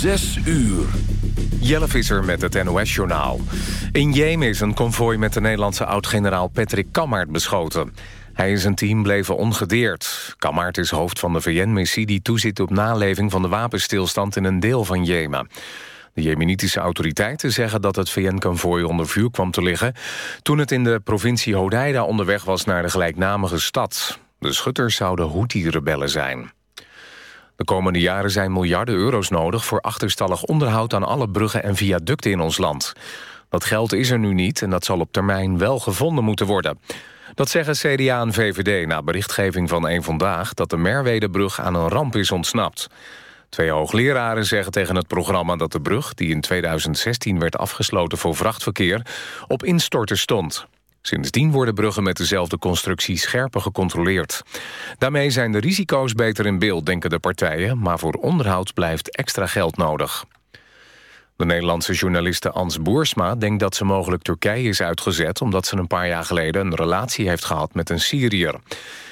Zes uur. Jelle Visser met het NOS-journaal. In Jemen is een konvooi met de Nederlandse oud-generaal Patrick Kammaert beschoten. Hij en zijn team bleven ongedeerd. Kammaert is hoofd van de VN-missie die toeziet op naleving van de wapenstilstand in een deel van Jemen. De jemenitische autoriteiten zeggen dat het VN-konvooi onder vuur kwam te liggen... toen het in de provincie Hodeida onderweg was naar de gelijknamige stad. De schutters zouden Houthi-rebellen zijn. De komende jaren zijn miljarden euro's nodig... voor achterstallig onderhoud aan alle bruggen en viaducten in ons land. Dat geld is er nu niet en dat zal op termijn wel gevonden moeten worden. Dat zeggen CDA en VVD na berichtgeving van een Vandaag... dat de Merwedebrug aan een ramp is ontsnapt. Twee hoogleraren zeggen tegen het programma dat de brug... die in 2016 werd afgesloten voor vrachtverkeer... op instorten stond. Sindsdien worden bruggen met dezelfde constructie scherper gecontroleerd. Daarmee zijn de risico's beter in beeld, denken de partijen... maar voor onderhoud blijft extra geld nodig. De Nederlandse journaliste Ans Boersma denkt dat ze mogelijk Turkije is uitgezet... omdat ze een paar jaar geleden een relatie heeft gehad met een Syriër.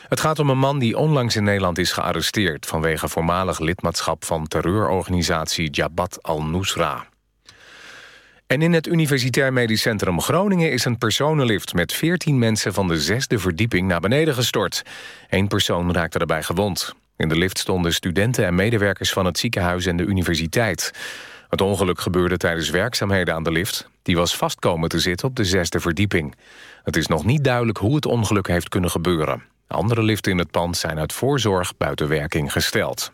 Het gaat om een man die onlangs in Nederland is gearresteerd... vanwege voormalig lidmaatschap van terreurorganisatie Jabhat al-Nusra. En in het Universitair Medisch Centrum Groningen is een personenlift... met 14 mensen van de zesde verdieping naar beneden gestort. Eén persoon raakte daarbij gewond. In de lift stonden studenten en medewerkers van het ziekenhuis en de universiteit. Het ongeluk gebeurde tijdens werkzaamheden aan de lift. Die was vastkomen te zitten op de zesde verdieping. Het is nog niet duidelijk hoe het ongeluk heeft kunnen gebeuren. Andere liften in het pand zijn uit voorzorg buiten werking gesteld.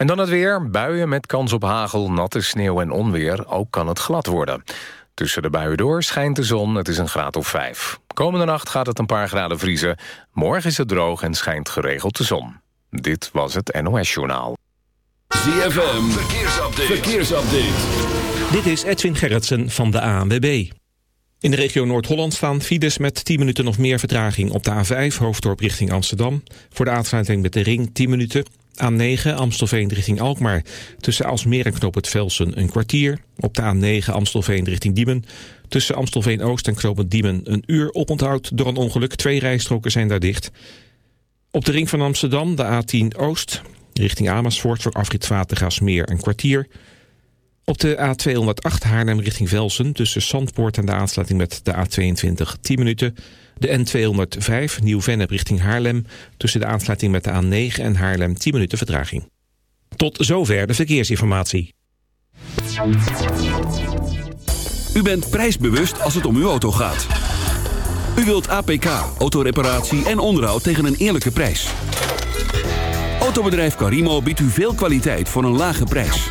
En dan het weer. Buien met kans op hagel, natte sneeuw en onweer. Ook kan het glad worden. Tussen de buien door schijnt de zon, het is een graad of vijf. Komende nacht gaat het een paar graden vriezen. Morgen is het droog en schijnt geregeld de zon. Dit was het NOS Journaal. ZFM, verkeersupdate. verkeersupdate. Dit is Edwin Gerritsen van de ANWB. In de regio Noord-Holland staan files met 10 minuten of meer vertraging op de A5, hoofddorp richting Amsterdam. Voor de aansluiting met de ring 10 minuten. A9 Amstelveen richting Alkmaar. Tussen Alsmeer en Knoop het Velsen een kwartier. Op de A9 Amstelveen richting Diemen. Tussen Amstelveen Oost en Knoop het Diemen een uur oponthoud door een ongeluk. Twee rijstroken zijn daar dicht. Op de ring van Amsterdam de A10 Oost. Richting Amersfoort voor afrit Watergaasmeer een kwartier. Op de A208 Haarlem richting Velsen tussen Zandpoort en de aansluiting met de A22 10 minuten. De N205 Nieuw-Vennep richting Haarlem tussen de aansluiting met de A9 en Haarlem 10 minuten vertraging. Tot zover de verkeersinformatie. U bent prijsbewust als het om uw auto gaat. U wilt APK, autoreparatie en onderhoud tegen een eerlijke prijs. Autobedrijf Carimo biedt u veel kwaliteit voor een lage prijs.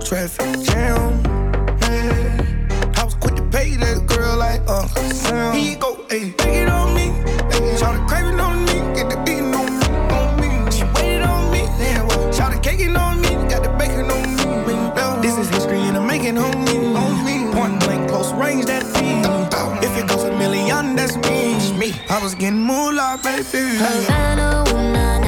traffic jam. Yeah. I was quick to pay that girl like uh. Sam. He go, ayy, take it on me. Ayy, try to crave on me, get the beating on me, on me. She waited on me, yeah, well, try to cake on me, got the bacon on me. Well, this is history and I'm making on me, on me. One blank, close range, that feed. If it goes a million, that's me. me. I was getting moolah, baby. Havana, ooh, nah, nah.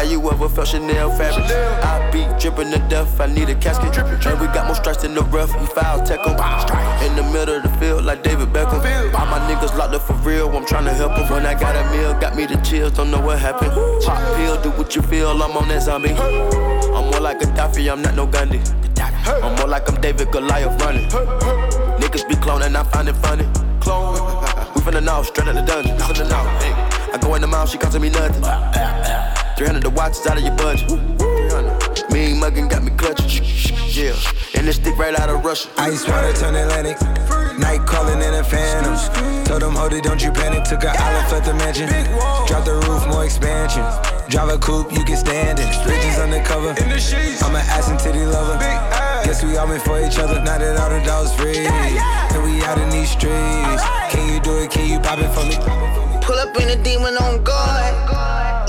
Have you ever felt Chanel fabric? I be dripping to death, I need a casket. drippin' And we got more strikes than the rough, we foul tech 'em. In the middle of the field, like David Beckham. All my niggas locked up for real, I'm tryna help 'em. When I got a meal, got me the chills, don't know what happened. Pop pill, do what you feel, I'm on that zombie. I'm more like a Gaddafi, I'm not no Gandhi. I'm more like I'm David Goliath running. Niggas be cloning, I find it funny. Clone. We finna know, straight out the dungeon. I go in the mouth, she costing me nothing. 300 the watch is out of your budget. 300. Mean muggin' got me clutching. Yeah. And this stick right out of Russia. Ice water turn Atlantic. Night calling in a phantom. Told them, hold it, don't you panic. Took an island, felt the mansion. Drop the roof, more expansion. Drive a coupe, you can stand it. Bridges undercover. I'm an ass and titty lover. Guess we all meant for each other. Now that all the dogs free. And we out in these streets. Can you do it? Can you pop it for me? Pull up in a demon on guard.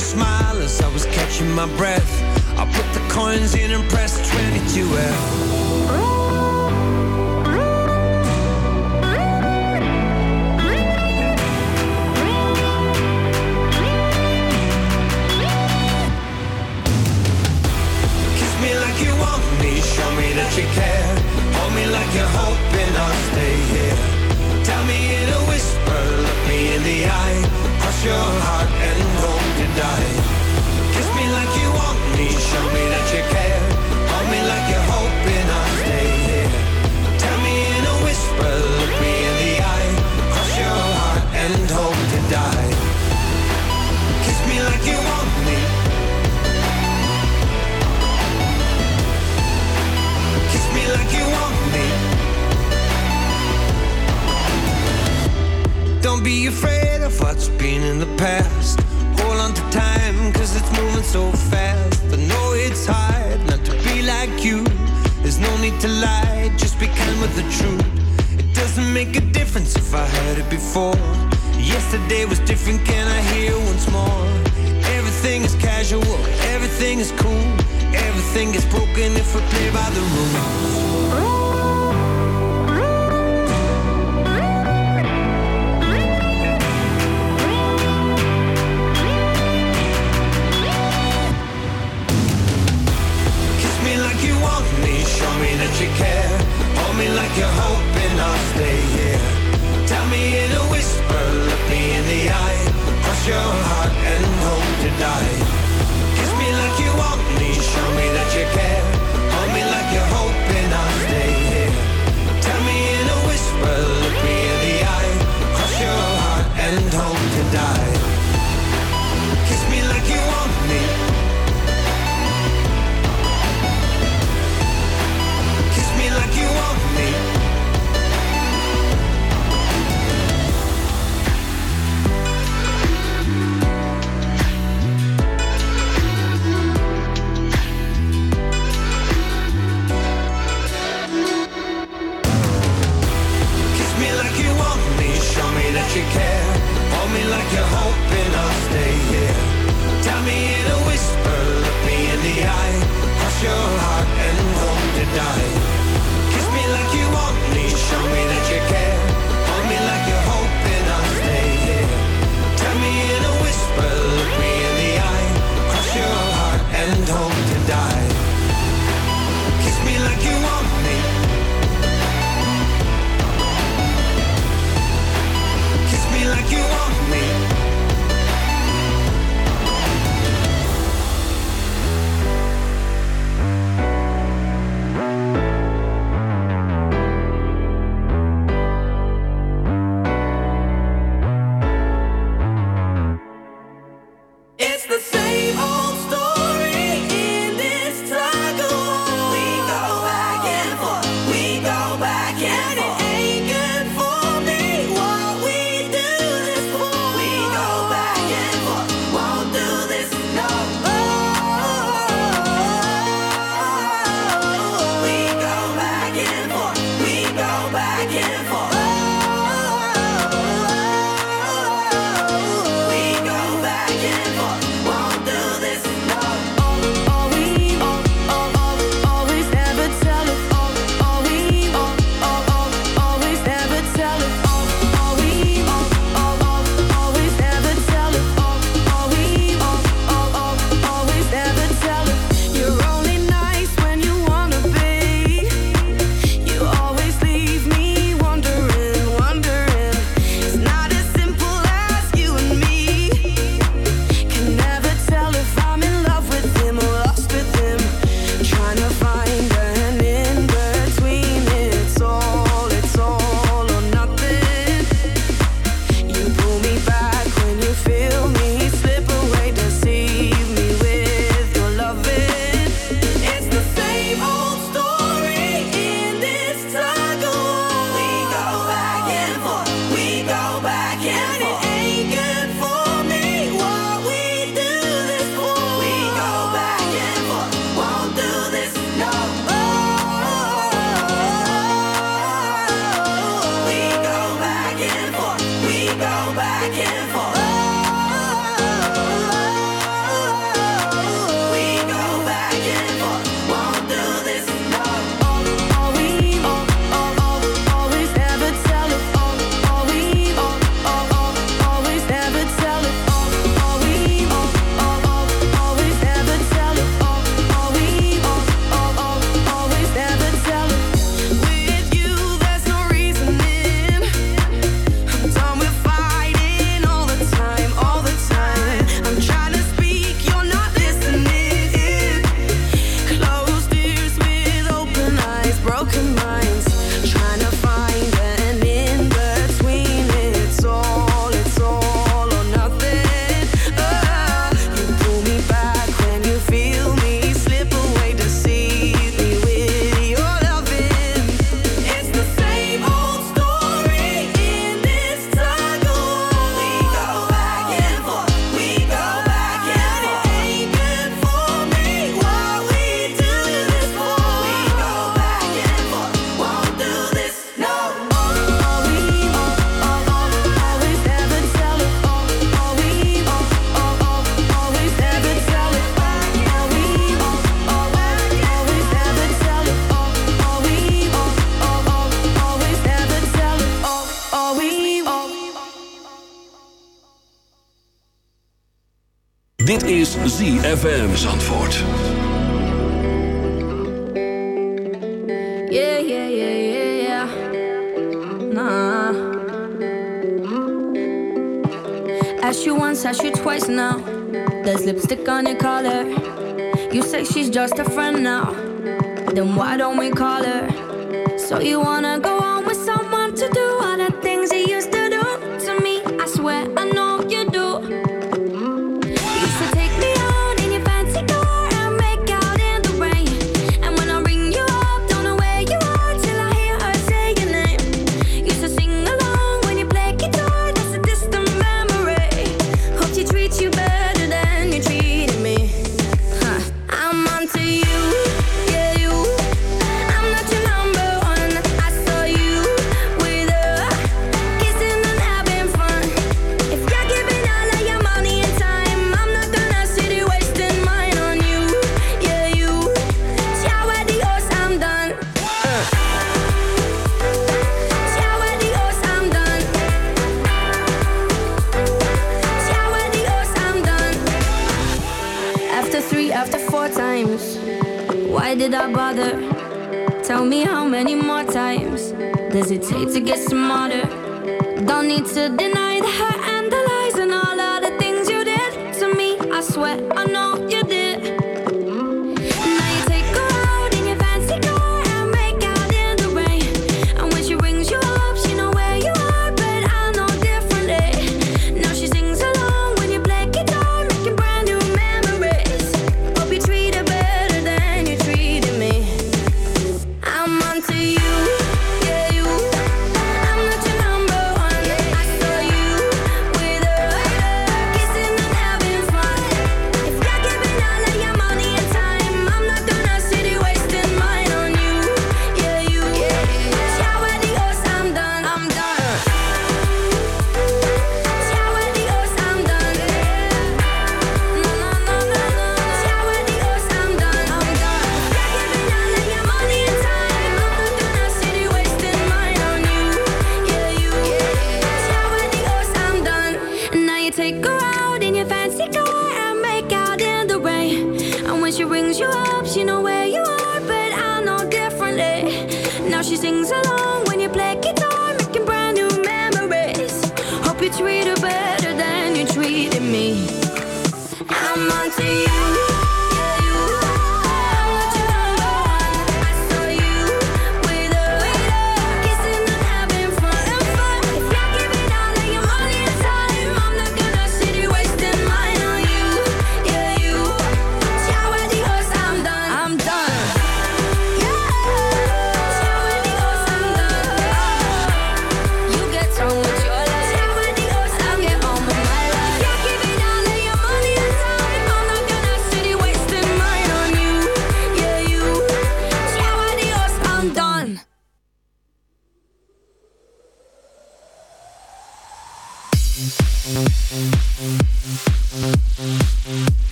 Smile as I was catching my breath. I put the coins in and pressed 22F. you. There's no need to lie, just be kind with the truth. It doesn't make a difference if I heard it before. Yesterday was different, can I hear once more? Everything is casual, everything is cool, everything is broken if we play by the rules. you care. Hold me like you're hoping I'll stay here. Tell me in a whisper, look me in the eye. cross your heart and hope to die. your heart and home to die. Kiss me like you want me, show me that you care. Hold me like you're hoping I'll stay here. Tell me in a whisper, look me in the eye. Cross your heart and home to die. Kiss me like you want me. Kiss me like you want.